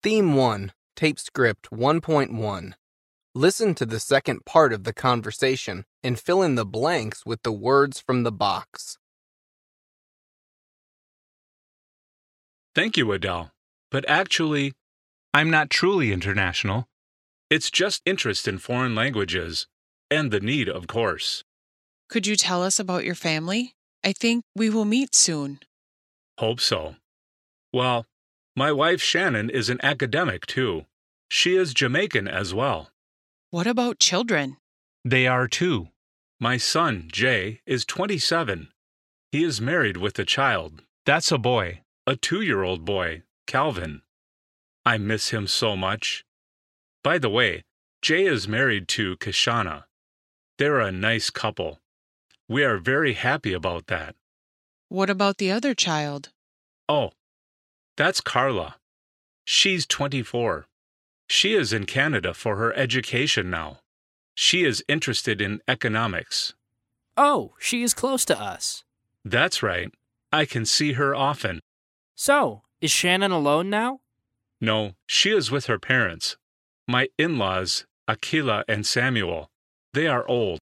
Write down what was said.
Theme 1, Tape Script 1.1. Listen to the second part of the conversation and fill in the blanks with the words from the box. Thank you, Adele. But actually, I'm not truly international. It's just interest in foreign languages, and the need, of course. Could you tell us about your family? I think we will meet soon. Hope so. Well, my wife Shannon is an academic too. She is Jamaican as well. What about children? They are too. My son, Jay, is 27. He is married with a child. That's a boy, a two year old boy, Calvin. I miss him so much. By the way, Jay is married to Kashana. They're a nice couple. We are very happy about that. What about the other child? Oh, that's Carla. She's 24. She is in Canada for her education now. She is interested in economics. Oh, she is close to us. That's right. I can see her often. So, is Shannon alone now? No, she is with her parents. My in laws, Akila and Samuel. They are old.